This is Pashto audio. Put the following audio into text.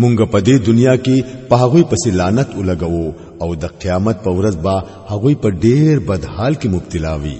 مونږ په دې دنیا کې په هغه پسې لعنت ولګو او د قیامت په ورځ به هغه په ډېر بدحال کې مبتلا وي